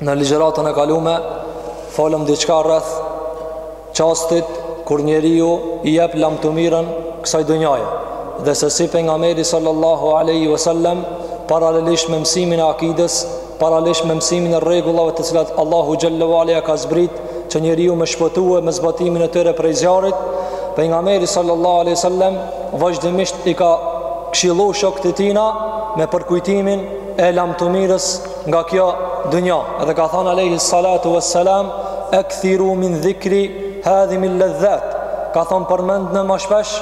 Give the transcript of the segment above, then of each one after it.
Në ligjëratën e kalume folëm diçka rreth çastit kur njeriu i jep lamtumirën kësaj dynjaje dhe se si pejgamberi sallallahu alaihi wasallam paralelisht me mësimin e akides, paralelisht me mësimin e rregullave të cilat Allahu xhelle ue ala ka zbrit që njeriu me shpëtue me zbatimin e tyre prej zjarrit, pejgamberi sallallahu alaihi wasallam vazhdimisht i ka këshillu shokët e tina me përkujtimin e lamtumirës nga kjo dynja edhe ka thanë alejhi salatu e selam ekthiru min dhikri hadhimil ledhat ka thonë përmendne ma shpesh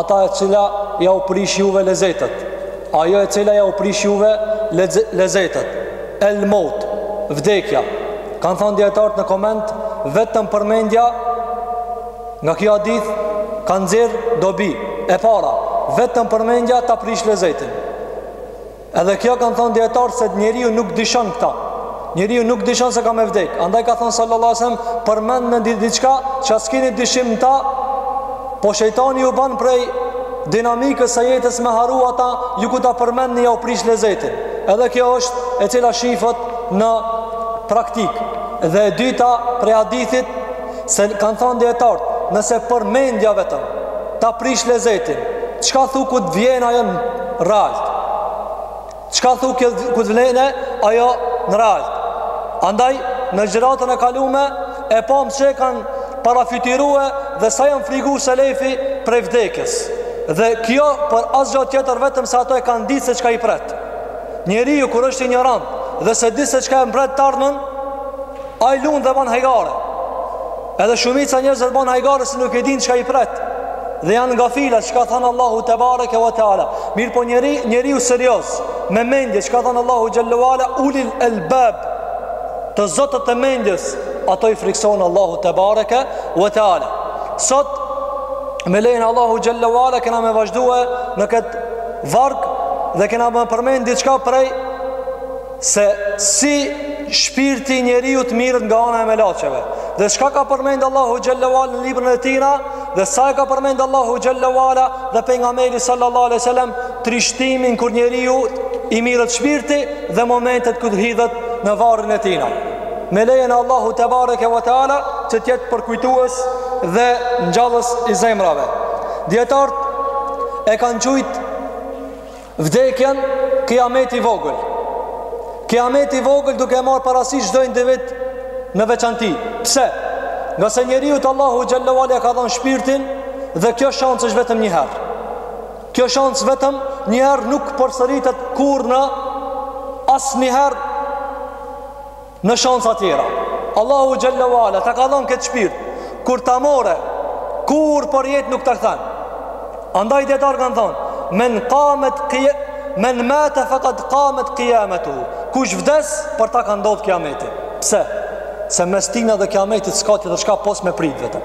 atë e cila jau prish juve lezetet ajo e cila jau prish juve lezetet el meut vdekja kanë thonë dijetarët në koment vetëm përmendja nga ky hadith kanë nxjerr dobi e para vetëm përmendja ta prish lezetin Edhe kjo kanë thonë dijetarët se njeriu nuk dyshon në këta. Njeriu nuk dyshon se ka me vdek. Andaj ka thonë sallallahu alejhi ve sellem, përmendne diçka që s'kini dyshim në ta, po shejtani ju ban prej dinamikës së jetës me harru atë, ju kur ta përmendni jau prish lezetin. Edhe kjo është e cila shifet në praktikë. Dhe e dyta prej hadithit, Se kanë thanë dijetarët, nëse përmendja vetëm ta prish lezetin, çka thu kur të vjen ajo n'realitet? Çka thu kur të vjen ajo n'realitet? Andaj në ligjëratën e kalume e pam se sa e kanë parafytyrue dhe sa janë frigu selefi prej vdekjes. Dhe kjo për asgjë tjetër vetëm se ato e kanë ditë se çka i pret. Njeriu kur është injorant dhe se di se çka e pret të ardhmen, Ai lun dhe ban hajgare. Edhe shumica e njerëzve ban hajgare se nuk e din çka i pret. Dhe janë gafila çka than Allahu tebareke ve teala. Mirëpo njeri, njeriu serioz, me mendje çka than Allahu xhelle ue ala ulil albab. Të zotët e mendjes, ato i frikson Allahu tebareke ve teala. Sot me lejen e Allahut xhelle ue ala kena me vazhdue në këtë varg dhe kena me përmend diçka prej se si shpirti i njeriut mirret nga ana e melaqeve. Dhe çka ka përmend Allahu xhelle ue ala në librin e tina dhe sa e ka përmend Allahu xhelle ue ala dhe pejgamberi sallallahu alaihi wasallam trishtimin kur njeriut i mirret shpirti dhe momentet kur hidhet në varrin e tij. Me lejen e Allahut tebareke ve teala që të jetë përkujtues dhe ngjallës i zemrave. Dijetarët e kanë qujt Vdekjen, kiameti i vogël. Kiameti i vogël duke e marrë parasysh çdo individ në veçanti. Pse? Ngase njeriut Allahu xhelle ue ala ka dhanë shpirtin dhe kjo shans është vetëm njëherë. Kjo shans vetëm njëherë nuk përsëritet kurrë më asnjëherë në shansa tjera. Allahu Xhelle ve Ala ta ka dhonë këtë shpirt, kur ta marrë, kurrë për jetë nuk ta kthen. Andaj dijetarët kanë thonë, men kamet kije, men mate fekad kamet kijametuhu, kush vdes për ta ka ndodh kjameti. Pse? Se mes tina dhe kjametit s'ka tjetër çka pos me prit vetëm.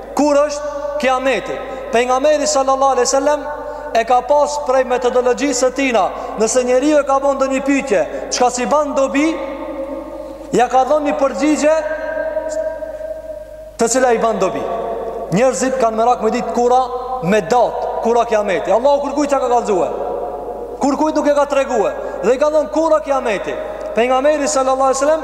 Kur është kiameti? Pejgamberi sallallahu alejhi ve sellem e ka pas prej metodologjisë së tina, nëse njeriu e ka bo ndonjë pyetje, çka s'i ban dobi, ia ka dhonë një përgjigje të cila i ban dobi. Njerëzit kanë merak me ditë kur a me datë, kur a kiameti. Allahu kurkujt s'i ka kallzue, kurkujt nuk e ka treguar? Dhe i ka thonë kur a kiameti. Pejgamberi sallallahu alejhi ve sellem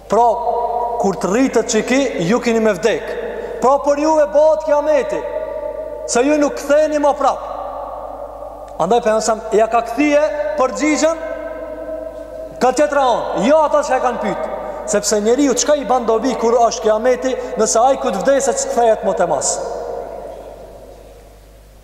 Pra, kur të rritet qiky, ju kini me vdek. Pra, për juve bohet kiameti, se ju nuk ktheheni ma prap. Andaj, Pejgamberi ia ka kthye përgjigjen kah tjetra anë, jo ata që e kanë pytë. Sepse njeriut çka i ban dobi kur është kiameti, nëse ai kur t'vdesë, s'kthehet ma mas.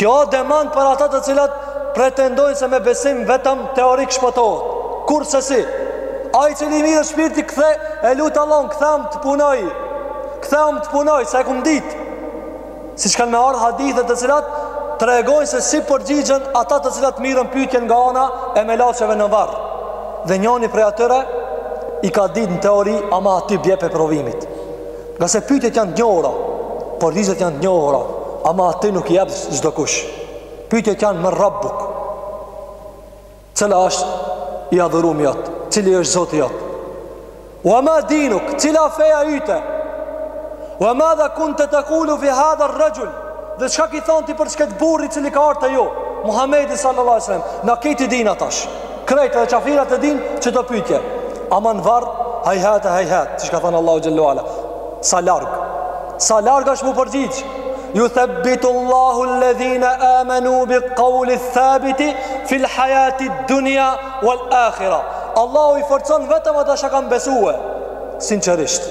Kjo a demant për ata të cilat pretendojnë se me besim vetëm teorik shpëtohet. Kurrsesi, ai i cili i merret shpirti kthehet e lut Allahun, kthem të punoj, kthem të punoj, se e kom ditë. Siç kanë me ardhë hadithet të cilat tregojnë se si përgjigjen ata të cilat mirren n'pytje nga ana e melaqeve në varr. Dhe njoni prej atyre i ka ditë në teori, ama aty bje prej provimit. Ngase pyetjet janë të njohura, përgjigjet janë të njohura, ama aty nuk i jep çdokush. Pyetjet janë men Rabbuk. Cili është i adhurumi jot? Cili është Zoti jot? Wa ma dinuk? Cila feja yte? Wa ma dha kunta taqulu fi hadha ar-rajul? Dhe çka ki thon ti për qet burrë i cili ka ardhur te ju? Muhamedi sallallahu alaihi wasallam, na këto i dina tash. Krejt edhe qafirat e din qeto pytje Ama n'varr hejhate hejhat Siç ka thënë Allahu Xhelle ve Ala Sa larg Sa larg është mu përgjigj Juthebbitu Allahu ledhina amenu bil kauli thabiti Fil hajati dunja wal akhira Allahu i forcon vetëm ata çka kanë besue Sinqerisht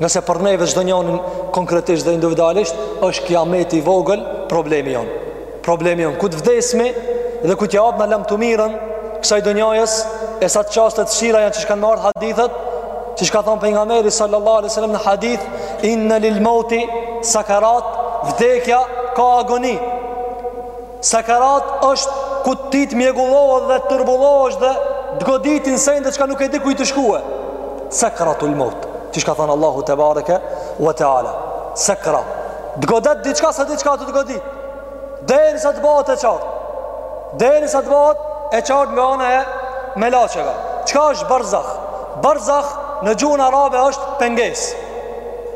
Ngase për neve çdonjërin konkretisht dhe individualisht është kiameti i vogël problemi jonë. Problemi jonë, kur t'vdesmi dhe kur t'ia japna lamtumirën kësaj dynjajës, e sa çaste t'vështira janë siç kanë ardhë hadithet, siç ka thonë Pejgamberi sallallahu alejhi ve sellem në hadith, inne lil meuti sekerat, vdekja ka agoni. Sakarat është ku ti të mjegullohet dhe të turbullohesh dhe të goditin sende çka nuk e di ku je tu shkue. Sekratul meut, siç ka thënë Allahu tebareke ue teala. Sakrat, të godet diçka s'e di çka të të godit. Derisa të bëhet e qartë. Derisa të bëhet e qartë nga ana e melaqeve. Çka është barzakh? Barzakh në gjuhën arabe është pengesë.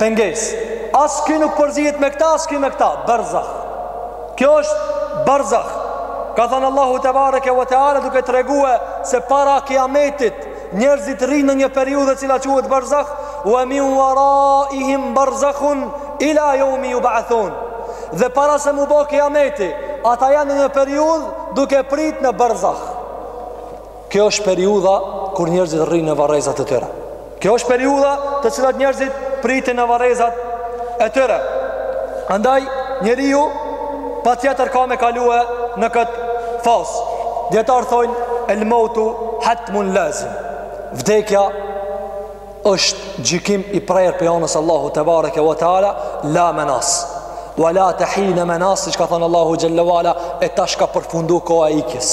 pengesë. As ky nuk përzihet me këta, as ky me këta. Barzakh. Kjo është barzakh. Ka thënë Allahu tebareke ve teala duke tregue se para kiametit njerëzit rrinë në një periudhë e cila quhet barzakh, wa min waraihim barzakhun ila yawmi yub'athun. Dhe para se mu bo kiameti, ata janë në një periudhë duke prit në barzakh. Kjo është periudha kur njerëzit rrinë në varrezat e tyre. Kjo është periudha të cilat njerëzit pritin në varrezat e tyre. Andaj, njeriu patjetër ka me kalue në këtë fazë. Dijetarët thojnë, el meutu hatmun lazim. Vdekja është gjykim i prerë prej anës Allahut tebareke ve teala, la menas. Wa late hine menas, siç ka thënë Allahu xhelle ve ala, e tash ka përfundu koha e ikjes.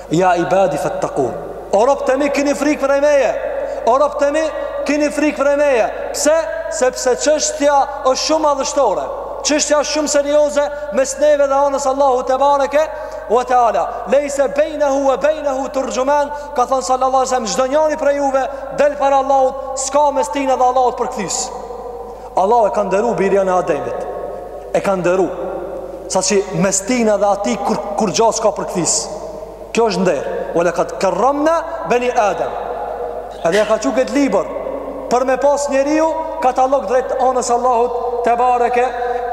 Ja ibadi fettekun O robt e mi kini frikë prej meje O robt e mi kini frikë prej meje Pse? Sepse çështja është shumë madhështore Çështja është shumë serioze Mes neve dhe anës Allahut tebareke Wa teala Lejse bejnehu ue bejnehu turxhuman Ka thënë sallallahu alejhi ve sel-lem Çdo njani prej juve Del para Allahut S'ka mes tina dhe Allahut përkthys Allahu e ka nderu birin e Ademit. E ka nderu. Saqë mes tina dhe atij kur, kurgjo s'ka përkthys. Kjo është nder. Ue lekad kerremna beni Adem. Edhe e ka çu këtë libër. Për me pas njeriu, katalog drejt anës Allahut tebareke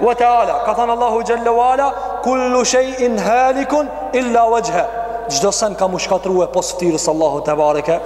ve teala. Ka thënë Allahu xhelle ve ala, kullu shej'in halikun illa vexhheh. Çdo send ka mu shkatrue pos fytyrës Allahut tebareke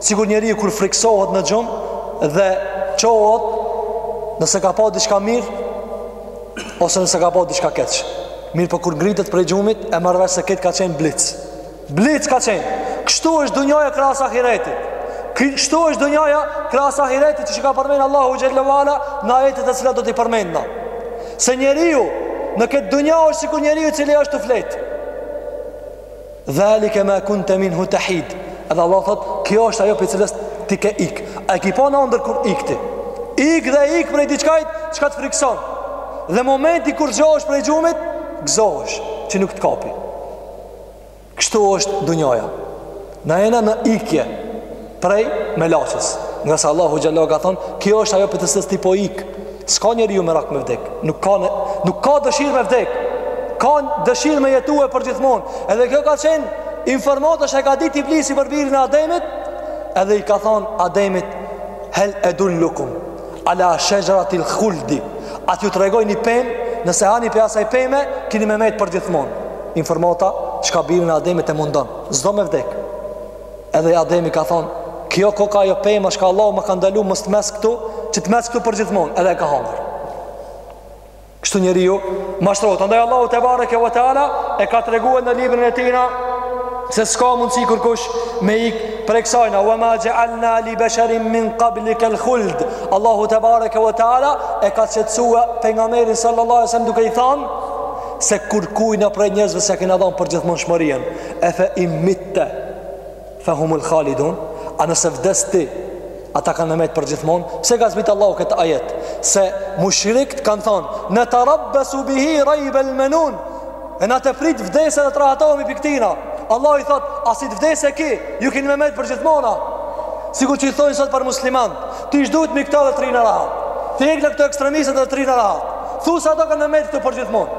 Sikur njeriu kur friksohet në gjumë dhe çohet nëse ka pa diçka mirë ose nëse ka pa diçka keq. Mirëpo kur ngritet prej gjumit e marr vesh se këtë ka qenë blic. Blic ka qenë. Kështu është dunjaja krahas ahiretit. Kështu është dunjaja krahas ahiretit siç ka përmend Allahu xhelle ve ala në ajete të cilat do t'i përmendna. Se njeriu në këtë dunja është sikur njeriu i cili është tu fletë. Dhalike ma kunte minhu tahid Edhe Allah thotë, kjo është ajo prej cilës ti ke ik A e ki pa n'andërr kur ik ti Ik dhe ik prej diçkajt çka të frikson Dhe momenti kur zgjohesh prej gjumit Gëzohesh që nuk të kapi Kështu është dunjoja Na jena në ikje prej melaqes ngase Allahu xhallahu ka thonë kjo është ajo prej të cilës ti po ik s'ka njeriu merak me vdek nuk ka, në, nuk ka dëshirë me vdek ka dëshirë me jetue përgjithmonë edhe kjo ka qenë informata që e ka ditë Iblisi për birin e ademit edhe i ka thonë ademit hel edullukum ala shexheratil khuldi a t'ju tregoj një pemë nëse hani prej asaj peme kini me metë përgjithmonë informata çka birin e ademit e mundon s'do me vdek Edhe Ademi ka thonë, kjo koka ajo pema çka Allahu ma ka ndalu mos të mes këtu, që të mes këtu përgjithmonë, edhe e ka hangër. Kështu njeriu mashtrohet. Andaj Allahu tebareke ve teala, e ka tregue në librin e tina, se s'ka mundësi kurkush me ik prej ksajna wa ma xhealna li besherin min qablikel khuld Allahu tebareke wa ta'ala e ka qetësua pejgamberin sallallahu alejhi ve selem duke i than se kurkujna prej njerëzve s'e kena dhonë përgjithmonshmërien E fe in mitte Fe humul khalidun A nëse vdes ti Ata kanë me met përgjithmon Se ka zbritë Allahu këtë ajet Se mushrikt kanë thonë Neterabbesu bihi rejbel menun E në të prit vdese dhe të rahatohemi prej këtina Allah i thot A si t'vdesë ky Ju keni me metë përgjithmon a Sikur që i thonë sot për muslimant T'i zhdukmi këta dhe t'rinë rahat T'i hekë këta ekstremistët dhe t'rinë rahat Thu se do kanë me met këtu përgjithmon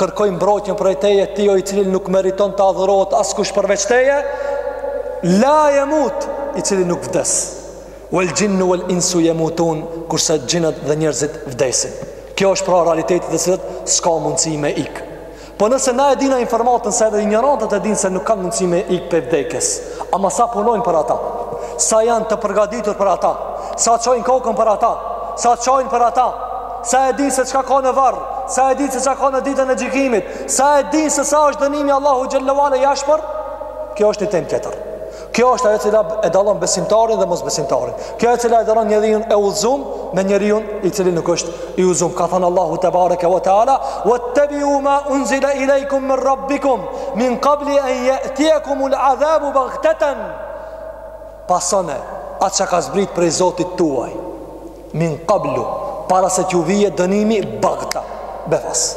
kërkoj mbrojtjen prej teje ti o i cili nuk meriton të adhurohet askush përveç teje la yamut i cili nuk vdes wal jinnu wal insu yamutun kurse xhinat dhe njerëzit vdesin kjo është pra realiteti të cilit s'ka mundësi me ik po nëse na e dina informatën se edhe injorantët e dinë se nuk kanë mundësi me ik prej vdekjes ama sa punojnë për ata sa janë të përgaditur për ata sa çojnë kokën për ata sa çojnë për ata Sa e din se çka ka në varr, sa e din se çka ka në ditën e gjykimit, sa e din se sa është dënimi i Allahut xhelle ue ala i ashpër? Kjo është një temë tjetër. Kjo është ajo që e dallon besimtarin dhe mosbesimtarin. Kjo është ajo që e dallon njeriun e udhëzum me njeriun i cili nuk është i udhëzum. Ka thënë Allahu tebareke ve teala, "Wattabi'u ma unzila ilaykum min rabbikum min qabli an ya'tiyakum al-'adhabu baghtatan." Pasone, atë që ka zbrit prej Zotit tuaj. Min qabli, para se t'ju vije dënimi bagta, befas.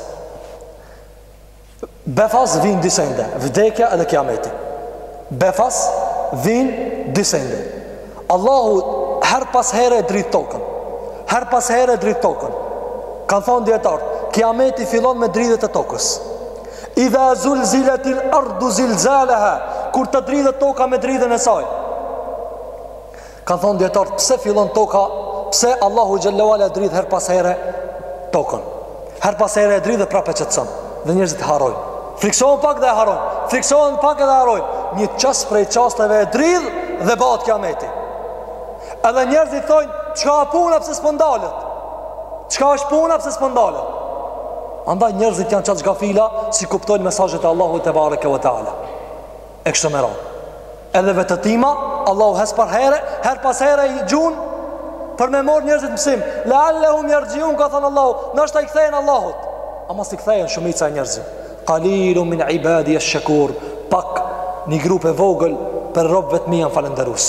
Befas vinë dy sende, vdekja edhe kiameti. Befas vinë dy sende. Allahu herë pas here e dridh tokën. Herë pas here e dridh tokën. Kanë thonë dijetarët, kiameti fillon me dridhjet e tokës. Idha zulziletil ardu zilzaleha, kur të dridhet toka me dridhjen e sajë. Kanë thonë dijetarët, pse fillon toka, pse Allahu xhelle ve ala e dridh herë pas here tokën. Herë pas here e dridh dhe prapë e qetëson, dhe njerëzit harrojnë. Frikësohen pak dhe harrojnë, frikësohen pak dhe harrojnë. Një çast prej çasteve e dridh dhe bash ka me ti. Edhe njerëzit thojnë, çka a puna pse s'po ndalet? Çka është puna pse s'po ndalet? Andaj njerëzit janë qaq gafila s'i kuptojnë mesazhet e Allahut tebareke ve teala. e kështu me radhë. Edhe vetëtima, Allahu herë pas here, herë pas here i gjun për me marrë njerëzit mësim. Leal-lehum jerxhiun ka thënë Allahu, ndoshta i kthehen Allahut. Ama s'i kthehen shumica e njerëzve. Kalilun min ibadije esh-shekur, pak një grup e vogël prej robëve të mi janë falënderues.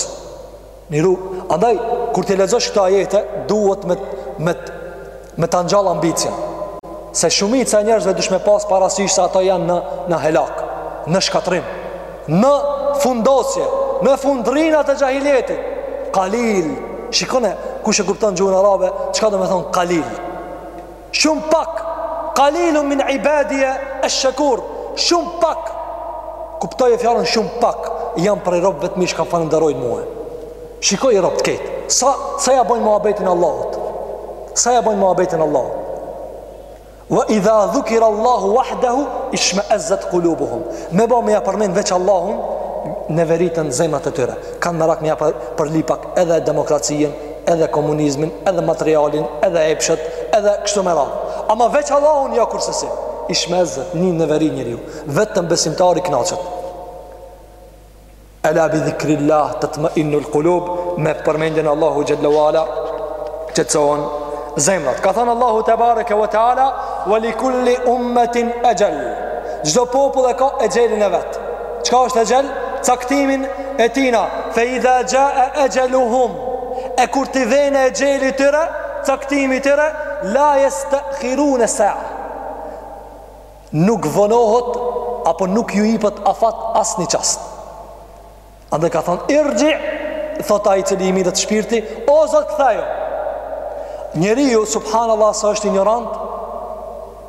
Mirë, andaj, kur t'i lexosh këto ajete, duhet me, me, me ta ngjallë ambicien. Se shumica e njerëzve duhesh me pas parasysh se ato janë në, në helak, në shkatërrim, në fundosje, në fundërrinat e xhahilijetit. Kalil, shikone, kush e kupton gjuhën arabe, çka do me thonë kalil? Shumë pak, kalilun min ibadije esh-shekur. Shumë pak. Kuptoje fjalën shumë pak janë prej robëve të mi që kanë, falënderojnë mua. Shikoj robt e këtij. Sa, sa ia bojnë muhabetin Allahut. Sa ia bojnë muhabetin Allahut. Ve idha dhukirallahu vahdehu ishme'ezzet kulubuhum. Me bë me ia përmend veç Allahun, neveriten zemrat e tyre. Kanë merak me ia përzi pak edhe demokracinë, edhe komunizmin, edhe materialin, edhe epshet, edhe kështu me radhë. Ama veç Allahun jo kurrsesi, ishme'ezzet, ndjen neveri njeriu, vetëm besimtari knaqet. Ela bi dhikrillah tatme'innul kulub, me përmendjen e Allahut xhelle ve ala qetësohen zemrat. Ka thënë Allahu tebareke ve teala, ve li kul-li ummetin exhel. Çdo popull e ka exhelin e vet. Çka është exhel? Caktimin e tina Fe idha xhae exheluhum E kur t'i vijë exheli i tyre Caktimi i tyre La jeste'khirune sa'a Nuk vonohet Apo nuk ju ipet afat as një çast Andaj ka thonë Irxhi' Thotë ai të cilit i merret shpirti O zot ktheje Njeriu subhanallah sa është injorant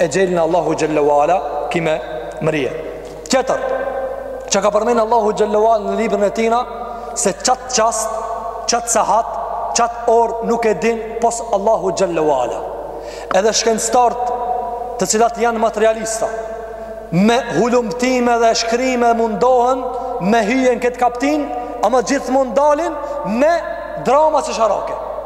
exhelin Allahu xhelle ve ala kemi një ajet tjetër që ka përmend Allahu xhelle ve ala në librin e tina se qat çast qat sahat qatë orë nuk e din pos Allahut xhelle ve ala edhe shkencëtarët të cilat janë materialista me hulumtime dhe shkrime mundohen me hy në këtë kaptinë ama gjithmonë dalin me drama që sharake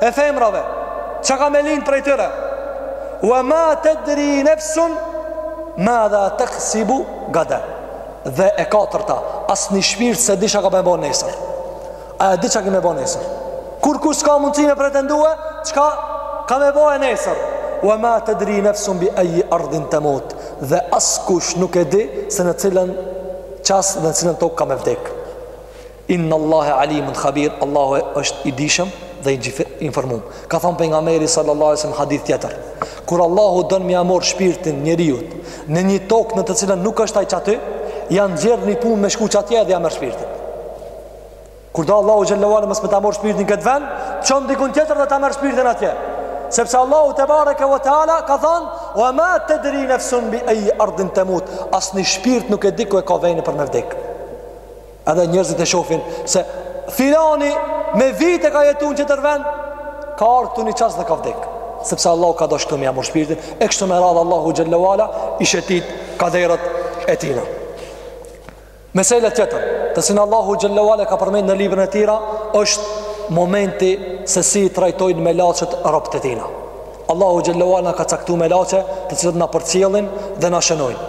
e femrave çka ka me le prej tyre wa ma tadri nafsun ma dha taksibu gada dhe e katërta asnjë shpirt s'e di çka ka me bën nesër a e di çka ke me bo nesër kurkush s'ka mundësi me pretendue çka ka me bo nesër wa ma tadri nafsun bi ay ardin tamut dhe askush nuk e di se në cilën çast dhe në cilën tokë ka me vdek Inna Allahe alimun khabir, Allahu është i dijshëm dhe i informum. Ka thonë Pejgamberi sallallahu alaihi hadith tjetër. Kur Allahu don me ia marr shpirtin njeriut në një tokë në të cilën nuk është ai qaty, ia nxjerr një punë me shku qatje edhe ja merr shpirtin. Kur do Allahu xhelle ve ala mos me ta marr shpirtin këtë vend, çon dikun tjetër dhe ta merr shpirtin atje. Sepse Allahu tebareke ve teala ka thënë: "Wa ma tadri nafsun bi ay ardin tamut." Asnjë shpirt nuk e di ku e ka venin për me vdek. Edhe njerëzit e shofin se filani me vite ka jetu në tjetër vend, ka ardhë këtu një çast dhe ka vdek. Sepse Allahu ka dasht me ia marr shpirtin, e kështu me radhë Allahu xhelle ve ala i shetit kaderet e tina. Mesele tjetër, të cilën Allahu xhelle ve ala ka përmend në librën e tina, është momenti se si i trajtojnë melaqet robt e tina. Allahu xhelle ve ala ka caktu melaqe të cilët na përcjellin dhe na shënojnë.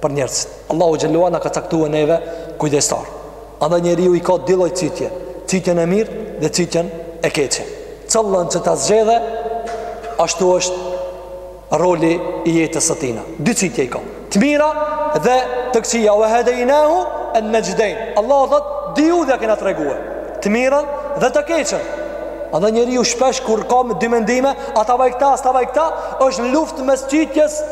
për njerëzit. Allahu xhelle ve ala na ka caktuar neve kujdestar. Andaj njeriu i ka dy lloj cytje, cytjen e mirë dhe cytjen e keqe. Cillën që ta zgjedhe, ashtu është roli i jetës së tina. Dy cytje i ka, të mira dhe të këqija. Wa hadainahu an-najdain. Allahu thot, dy udhë ja kena treguar, të mirën dhe të keqen. Andaj njeriu shpesh kur ka me dy mendime, a ta baj këta, a s'ta baj këta, është në luftë mes cytjes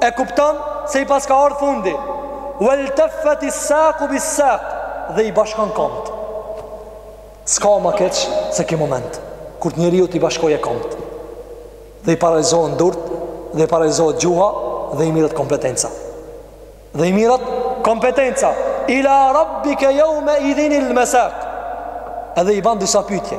E kupton se i paska ardhë fundi Wel teffetis saku bis sak Dhe i bashkon komt S'ka ma keq se ki moment Kur njeriut t'i bashkohen komt Dhe i paralizohen durt Dhe i paralizohet gjuha Dhe i mirret kompetenca Dhe i mirret kompetenca Ila rabbike jaumeidhin il mesak Edhe i ban disa pytje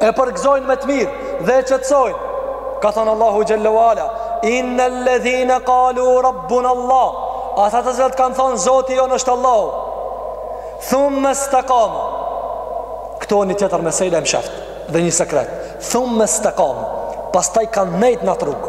e përgëzojnë me të mirë dhe e qetësojnë. Ka thënë Allahu xhallahu ala, "Innal ladhina qalu rabbuna Allah", ata të cilët kanë thënë Zoti jonë është Allahu. Thumma istaqamu. Këtu o një tjetër mesele e msheft dhe një sekret. Thumma istaqamu. Pastaj kanë nejt n'atë rrugë.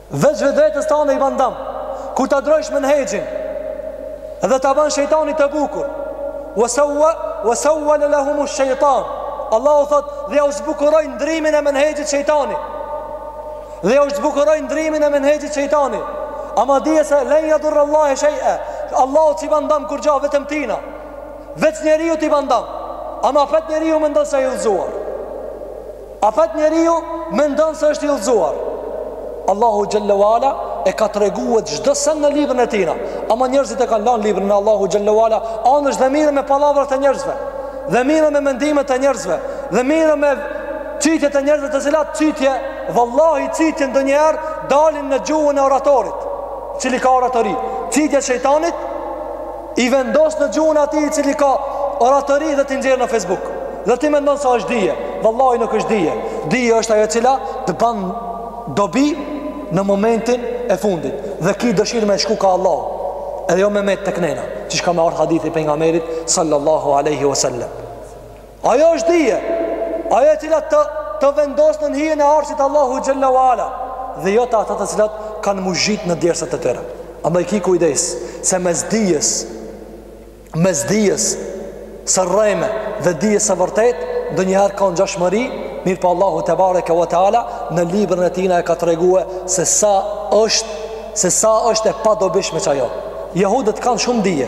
Veç vetvetes tane i ban dëm. Kur ta ndrrojsh menhexhin dhe ta ban shejtani të bukur. Wa sawwa wa sawwala lahum ash-shaytan. Allahu thot, dhe ja u zbukuroi ndrimin e menhexhit shejtani. Dhe ja u zbukuroi ndrimin e menhexhit shejtani. Ama dije se len yadur Allah shay'a. Allahut s'i ban dëm kurgja vetes tina. Veç njeriut i ban dëm. Ama fat njeriu mendon se i udhzuar. Apet njeriu mendon se është i udhëzuar. Allahu xhelle ue ala e ka tregue çdo sen në librin e tina. Ama njerëzit e kanë lanë librin e Allahu xhelle ue ala anash dhe mirren me pallavrat e njerëzve, dhe mirren me mendimet e njerëzve, dhe mirren me cytjet e njerëzve të cilat cytje, vallahi cytje ndonjëherë dalin në gjuhën e oratorit, cili ka oratori. Cytje e shejtanit I vendos në gjuhën atij i cili ka oratori dhe t'i nxjerr në Facebook. Dhe ti mendon se është dije. Vallahi nuk është dije. Dije është ajo cila të ban dobi në momentin e fundit. Dhe ki dëshirë me shku ka Allahu. Edhe jo me met të kënena. Qysh ka me ardh hadithi i Pejgamberit sallallahu aleyhi wasallam. Ajo është dije, ajo e cila të, të vendos nën hijen e arshit Allahu xhelle ue ala, dhe jo te ata të cilët kanë m'u zhyt në djersët e tyre. Ama ki kujdes, se mes dijes, mes dijes së rreme dhe dijes së vërtetë, ndonjëherë ka ngjashmëri, mirëpo Allahu tebareke ue teala, në librin e tina e ka tregue se sa është, se sa është e padobishme qajo. Jehudët kanë shumë dije,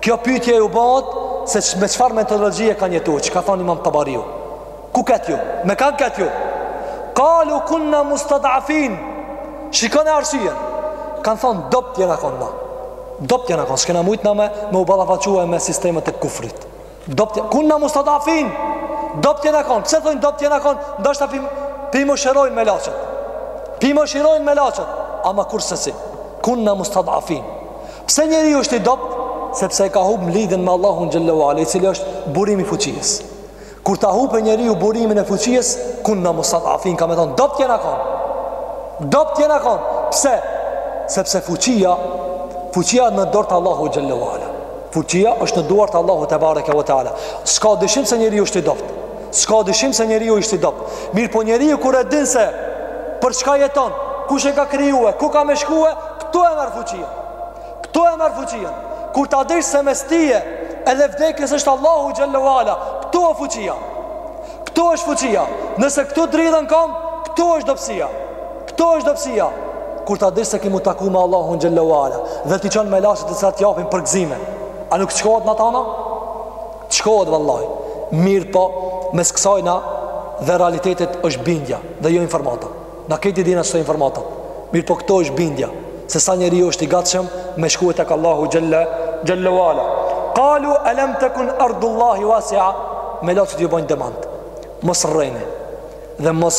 Kjo pytje ju bëhet se me çfarë metodologjie kanë jetu, çka ka thonë imam Tabariu. Ku ket ju? Me kan ket ju? Kalu kunna mustadafin, shikone arsyen. Kanë thonë, dobt jena konë na. Dobt jena konë, s'kena mujt na me, me u ballafaque me sistemet e kufrit. Dobt jena, kunna mustadafin, dobt jena konë. Pse thonë dobt jena konë, ndoshta pi m, pi mëshirojnë melaqet. Pi mëshirojnë melaqet, ama kurrsesi, kunna mustadafin. Pse njeriu është i dobt? Sepse e ka hup lidhjen me Allahun xhelle ue ala, i cili është burimi i fuqisë. Kur ta hupe njeriu burimin e fuqisë, kunna mustadafin, ka me thonë, dobt jena konë. Dobt jena konë. Pse? Sepse fuqija, fuqija në dorë të Allahu xhelle ue ala. Fuqija është në duar të Allahu tebareke ue teala. S'ka dyshim se njeriu është i dobt. S'ka dyshim se njeriu është i dobt Mirëpo njeriu kur e din se Për çka jeton Kush e ka krijue Ku ka me shkue Këtu e merr fuqinë Këtu e merr fuqinë Kur ta dish se mes tije Edhe vdekjes është Allahu xhelle ue ala Këtu e fuqia Këtu është fuqia Nëse këtu dridhen kamt Këtu është dobsia Këtu është dobsia Kur ta dish se ki m'u taku me Allahu xhelle ue ala Dhe t'i çon melaqet të cilat t'japin përgzime A nuk shkohet n'atana? Shkohet vallahi. Mirpo mes kësajna dhe realitetit është bindja dhe jo informata. Na krejt i dina këto informata. Mirpo këtu është bindja se sa njeriu është i gatshëm me shkue tek Allahu xhelle xhelle ue ala. Qalu alam takun ardullahi wasi'a. Melaqet ju bojnë demand. Mos rreni dhe mos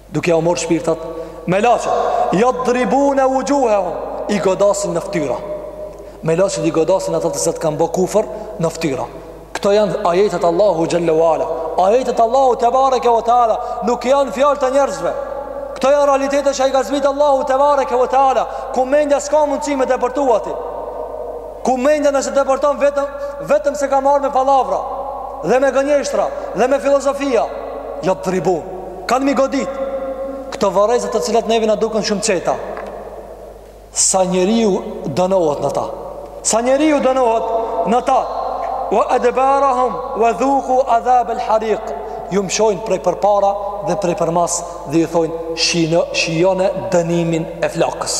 Duke ua marrë shpirtat melaqet. Jadribune vuxhuhehum. I godasin në ftyra. Melaqet i godasin ata të cilët kanë bo kufër në ftyra. Këto janë ajetet Allahu xhelle ve ala. Ajetet Allahu tebareke ve teala. Nuk janë fjalë të njerëzve. Këto janë realitetet që i ka zbritë Allahu tebareke ve teala. Ku mendja s'ka mundësi me depërtu aty. Ku mendja nëse depërton vetëm, vetëm se ka marrë me pallavra. Dhe me gënjeshtra. Dhe me filozofia. Jadribun. Kanë me i godit Këto varrezat të cilat neve na duken shumë të qeta Sa njeriu dënohet në ta Sa njeriu dënohet në ta Wa edbarahum Wa dhuku adhab el harik Ju mëshojnë prej përpara dhe prej përmas Dhe ju thojnë shijone dënimin e flakës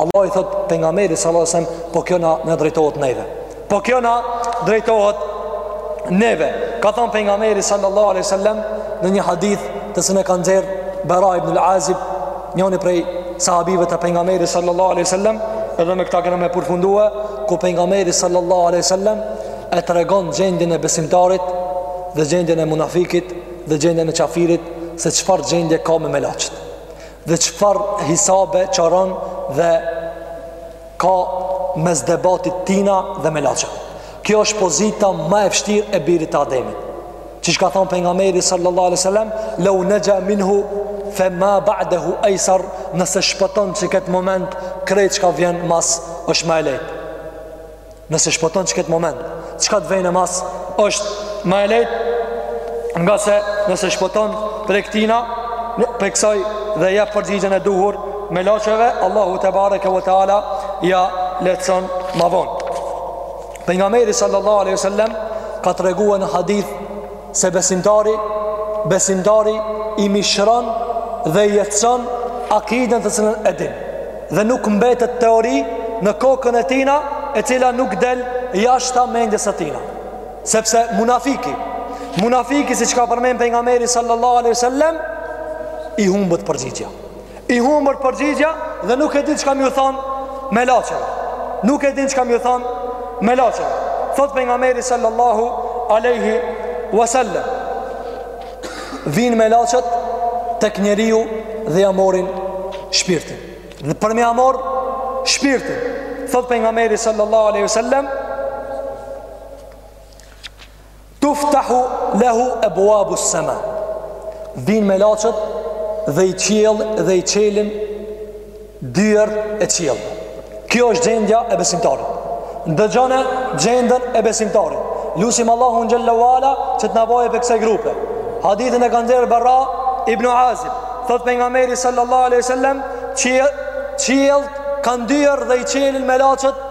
Allahu i thot pejgamberit sallallahu alajhi wasallam, po kjo na na drejtohet neve. Po kjo na drejtohet neve. Ka thënë pejgamberi sallallahu alajhi wasallam në një hadith të cilin e ka nxjerr Bara ibn al-Azib, njëri prej sahabeve të pejgamberit sallallahu alajhi wasallam, edhe me këtë kena me përfundu ku pejgamberi sallallahu alajhi wasallam e tregon gjendjen e besimtarit dhe gjendjen e munafikit dhe gjendjen e qafirit se çfarë gjendje ka me melaqet. Dhe çfarë hisabe qëron dhe ka mes debatit të tina dhe melaqeve. Kjo është pozita ma e vështirë e birit të Ademit. Siç ka thonë pejgamberi sallallahu alai sallam, leu nexha minhu fe ma ba'dehu ejsar nëse shpëton që këtë moment krejt çka vjen mas është ma e lejtë. Nëse shpëton që këtë moment Çka të vjen mas është ma e lejt Ngase nëse shpëton prej këtina Prej kësaj dhe jep përgjigjen e duhur melaqeve Allahu tebareke ve teala Ja lehtëson ma vonë Pejgamberi sallallahu aleyhi sallam Ka tregu në hadith Se besimtari, besimtari i mishron dhe i jetëson akiden të cilën e din. Dhe nuk mbetet teori në kokën e tina e cila nuk del jashta mendjes së tina. Sepse munafiki, munafiki siç ka përmend pejgamberi sallallahu aleyhi sallem, i humbet përgjigjja. I humbet përgjigjja dhe nuk e din çka me ju thon melaqeve. Nuk e din çka me ju thon melaqeve. Thot pejgamberi sallallahu alaihi wasallam. Vijn melaqet tek njeriu dhe ja marrin shpirtin. Dhe për me ja marr shpirtin. Thot pejgamberi sallallahu alaihi wasallam Tuftahu lehu e buabu sema Vijnë melaqet dhe i çel dhe i çelin Dyert e qiellit Kjo është gjendja e besimtarit Ndëgjone gjendën e besimtarit Lusim Allahun xhelle uala që të na boje prej kësaj grupe Hadithin e kanë nxjerr Berra ibn Azib Thot pejgamberi sallallahu aleyhi sallam Qiejt kanë dyer dhe i çelin melaqet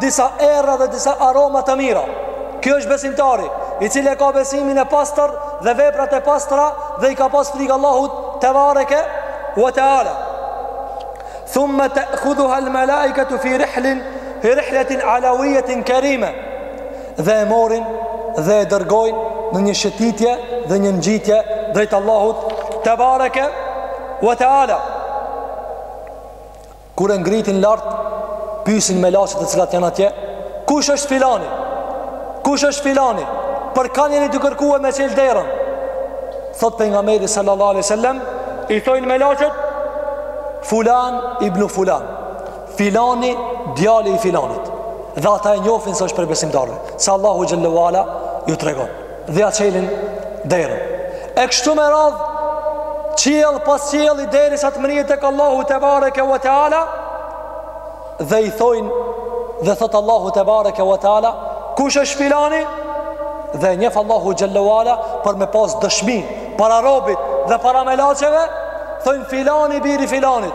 disa era dhe disa aroma të mira. Kjo është besimtari, i cili ka besimin e pastër dhe veprat e pastra dhe i ka pas frikë Allahut tebareke wa taala. Thumma ta'khudhuha al-mala'ikatu fi rihlin fi rihlatin alawiyatin karima. Dhe e morin dhe e dërgojnë në një shëtitje dhe një ngjitje drejt Allahut tebareke wa taala. Kur e ngritin lart, pyesin melaqet të cilat janë atje, kush është filani? Kush është filani? Për kan jeni tu kërkue me çel derën? Thot pejgamberi sallallahu alaihi wasallam, i thojnë melaqet Fulan ibn Fulan. Filani djali i filanit. Dhe ata e njofin se është prej besimtarëve. Se Allahu xhalla uala ju tregon. Dhe ja çelin derën. E kështu me radhë qiell pas qielli derisa të mrihet tek Allahu tebareke ve teala dhe i thojnë dhe thot Allahu tebareke ve teala kush është filani dhe e njef Allahu xhalla uala por me pas dëshmi para robit dhe para melaqeve thojnë filani biri filanit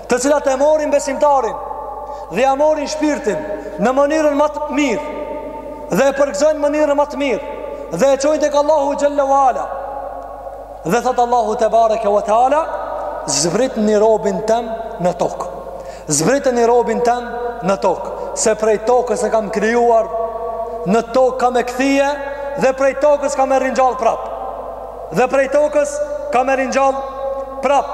të cilat e morin besimtarin dhe ja morin shpirtin në mënyrën ma të mirë dhe e përgëzojnë në mënyrën ma të mirë dhe e çojnë tek Allahu xhalla wala. Dhe thot Allahu tebareke ve teala, zbritni robin tem në tokë. Zbritni robin tem në tokë, se prej tokës e kam krijuar, në tokë kam me kthy dhe prej tokës kam me ringjall prap. Dhe prej tokës kam me ringjall prap.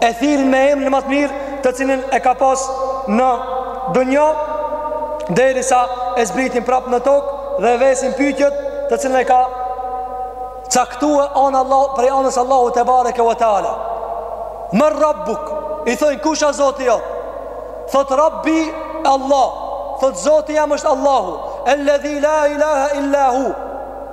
e thirrin me emrin ma të mirë të cilin e ka pas në dunja derisa e zbritin prap në tokë dhe e vesin pytjet të cilin e ka caktua anë Allah, prej anës Allahut tebareke wa teala mer rabbuk i thojnë kush a zoti jo thot rabbi Allah thot zoti jam është Allahu elledhi la ilaha illa hu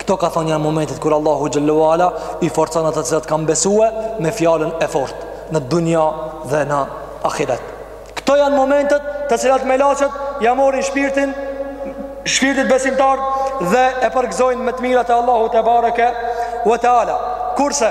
Këto ka thon janë momentet kur Allahu xhalla uala i forcon ata të cilat kanë besue me fjalën e fortë në dunja dhe në ahiret. Këto janë momentet të cilat melaqet ja morin shpirtin, shpirtit besimtar dhe e përgëzojnë me të mirat e Allahut tebareke u teala. Kurse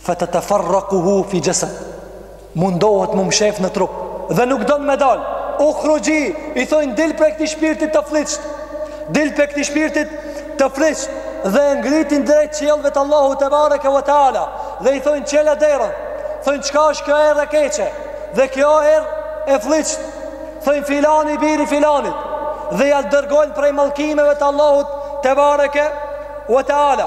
Fe teteferrekuhu fi xhesed Mundohet mu mshef në trup Dhe nuk don me dal Uhruxhi I thojnë dil prej këtij shpirtit të flliqt Dil prej këtij shpirtit të flliqt Dhe ngritin drejt qiellve të Allahu tebareke ue teala Dhe i thojnë çelja derën Thojnë çka është kjo erë e keqe Dhe kjo erë e flliqt Thojnë filani biri filanit Dhe ja dërgojnë prej mallkimeve të Allahu tebareke ue teala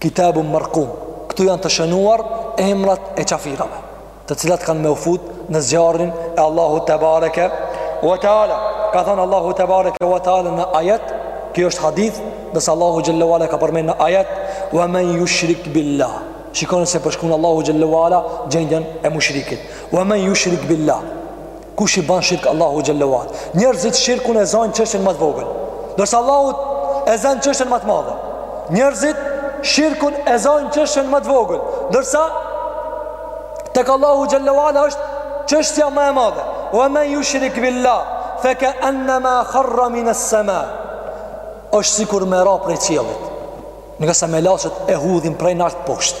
Kitabun Marqum, këtu janë të shënuar emrat e qafirave, të cilat kanë me u fut në zjarrin e Allahu tebareke ue teala. Ka thënë Allahu tebareke ue teala në ajet, kjo është hadith, ndërsa Allahu xhel-le ue ala ka përmend në ajet, "Wa man yushrik billah" Shikoni si e përshkruan Allahu xhel-le ue ala gjendjen e mushrikit. "Wa man yushrik billah" Kush i ban shirk Allahu xhel-le ue ala. Njerëzit shirkun e zajnë çështjen më të vogël. Ndërsa Allahu e zan çështjen më të madhe. Njerëzit shirkun e zajnë çështjen më të vogël. Ndërsa tek Allahu xhel-le ue ala është çështja më e madhe. Wa man yushrik billah fa ka annama kharra min as-sama. Është sikur me ra prej qiellit. Ngase melaqet e hudhin prej nalt poshtë.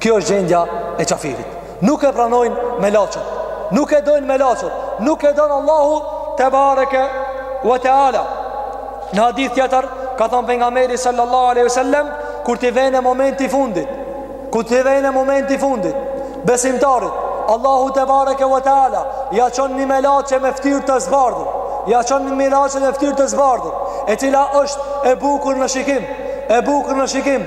Kjo është gjendja e qafirit. Nuk e pranojnë melaqet. Nuk e dojnë melaqet. Nuk e don Allahu tebareke ue teala. Në hadith tjetër, ka thonë Pejgamberi sallallahu aleyhi sallem, kur t'i vjen momenti i fundit, kur t'i vjen momenti i fundit, besimtarit, Allahu tebareke ue teala, ja çon një melaqe me ftyrë të zbardhur, ja çon një melaqe me ftyrë të zbardhur, e cila është e bukur në shikim, e bukur në shikim,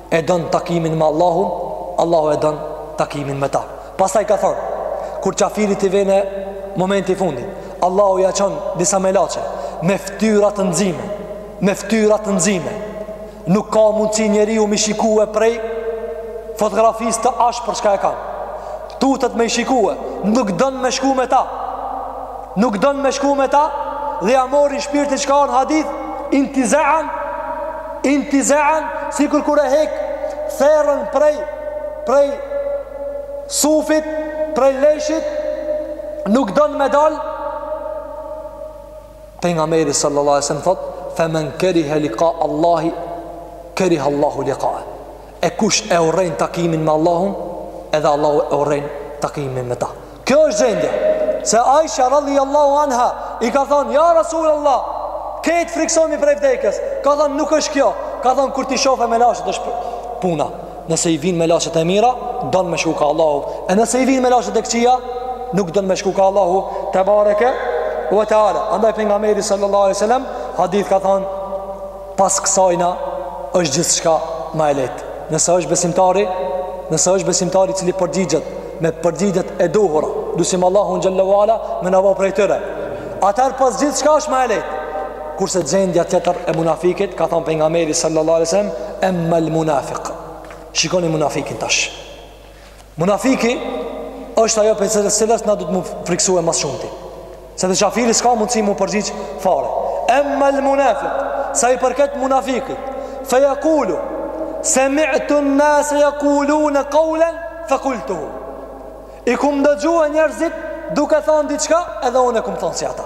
e don takimin me Allahun, Allahu e don takimin me ta. Pastaj ka thënë, kur qafirit t'i vjen momenti i fundit, Allahu ja çon disa melaqe me fytyra të nxime, me fytyra të nxime. Nuk ka mundësi njeriu m'i shikue prej fotografisë të ashpër çka e kanë. Tutet me i shikue, nuk don me shku me ta. Nuk don me shku me ta dhe ja mori shpirtin çka në hadith intizaan intizaan sikur kur e hek therrën prej prej sufit prej leshit nuk don me dal Pejgamberi sallallahu alaihi wasallam thot femen kerihe lika Allahi kerihe Allahu likae e kush e urren takimin me Allahun, edhe Allahu e urren takimin me ta. Kjo është gjendja, se Aisha radhi Allahu anha, i ka thonë, ja Rasul Allah, krejt friksohmi prej vdekes, ka thonë, nuk është kjo, ka thonë, kur t'i shofë melaqet është puna, nëse i vinë melaqet e mira, don me shku ka Allahu, e nëse i vinë melaqet e këqija, nuk don me shku ka Allahu, tebareke ue teala, andaj Pejgamberi sallallahu alaihi sallam, hadith ka thonë, Pas kësajna është gjithçka ma e lehtë. Nëse është besimtari, nëse është besimtari i cili përgjigjet me përgjigjet e duhura, lusim Allahun xhelle ve ala me na bo prej tyre. Atëherë pas gjithçka është ma e lehtë. Kurse gjendja tjetër e munafikit, ka thonë pejgamberi sallallahu alajhi wasallam, "Amma al-munafiq." Shikoni munafikin tash. Munafiki është ajo prej cilës cilës na duhet me u friksue më së shumti. Se te qafiri s'ka mundësi me u përgjigj fare. Emma el-munafik, sa i përket munafikit, fe jekulu, semi'tu en-nase jekulune kaulen, fe kultuhu. I kom dëgjue njerëzit duke thonë diçka edhe unë e kom thonë si ata.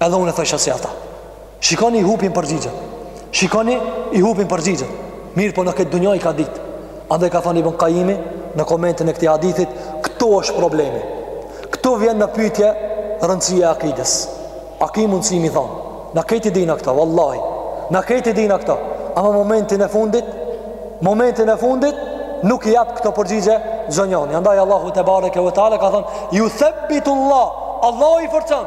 Edhe unë thosha si ata. Shikoni i hupin përgjigjet. Shikoni i hupin përgjigjet. Mirëpo në këtë dunja i ka dit. Andaj ka thonë Ibn Kajimi në komentin e këtij hadithit, këtu është problemi. Këtu vjen në pytje rëndësia e akides. A ki mundësi m'i thonë? Na krejt i dina këto, vallahi. Na krejt i dina këto. Ama momentin e fundit, momentin e fundit, nuk i jep këto përgjigje çdonjani. Andaj Allahu tebareke ve teala ka thonë, juthebitullah, Allahu i forcon.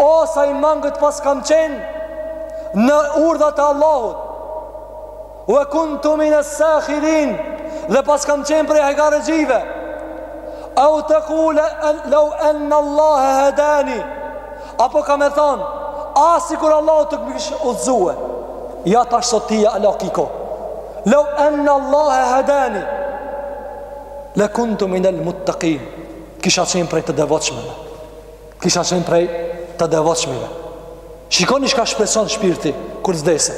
O sa i mangët paskam qenë në urdhrat e Allahut. Wa kuntu min as-sakhirin dhe paskam qenë prej hajgarexhive. Au taqula law anna Allah hadani. Apo ka me thonë, ah sikur Allahu të m'kish udhëzue. Ja tash sot ti ja alakiko. Law anna Allah hadani. La kuntu min al-muttaqin. Kisha qenë prej të devotshmeve. Kisha qenë prej të devotshmeve. Shikoni çka shpreson shpirti kur vdes.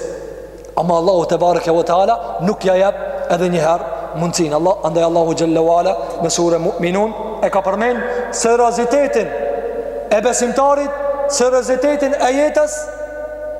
Ama Allahu tebareke ve teala nuk ja jep edhe një herë mundësinë. Allah andaj Allahu xhelle ve ala në sure Mu'minun e ka përmend seriozitetin e besimtarit, seriozitetin e jetës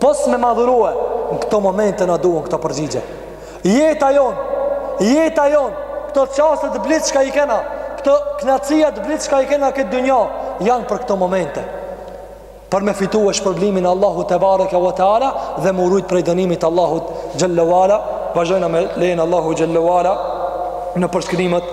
Pos me m'adhurue, në këto momente na duhen këto përgjigje. Jeta jonë, jeta jonë, këto çastet blitë çka i kena, këto knaqsiat blitë çka i kena n'këtë dunja, janë për këto momente. Për me fitue shpërblimin e Allahut tebareke ve teala dhe me u rujt prej dënimit të Allahut xhelle ve ala, vazhdojna me lejen e Allahut xhelle ve ala në përshkrimet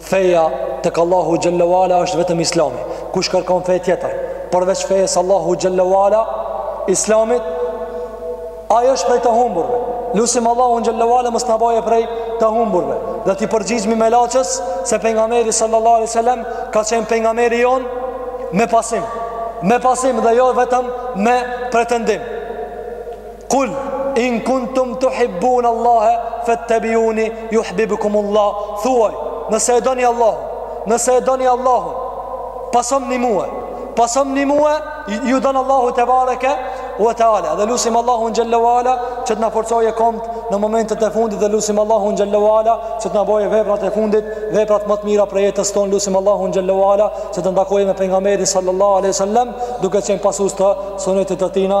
Feja tek Allahu xhalla wala është vetëm Islami. Kush kërkon fe tjetër përveç fejes së Allahut xhalla wala Islamit, ai është prej të humburve. Lusim Allahu xhalla wala mos na bëjë prej të humburve. Dhe ti përgjigemi me laçës se pejgamberi sallallahu alaihi wasallam ka qenë pejgamberi jonë me pasim. Me pasim dhe jo vetëm me pretendim. Kul in kuntum tuhibbun Allahe fattabi'uni yuhbibkum Allah. Thuaj, nëse e doni Allahun, nëse e doni Allahun, pasomni mua. Pasomni mua, ju don Allahu tebareke wa taala. Dhe lusim Allahun xhallahu ala që të na forcojë komt në momentet e fundit dhe lusim Allahun xhallahu ala që të na bëjë veprat e fundit, veprat më të mira prej jetës tonë. Lusim Allahun xhallahu ala që të na takojë me pejgamberin sallallahu alaihi wasallam, duke qenë pasues të sunetit të tina.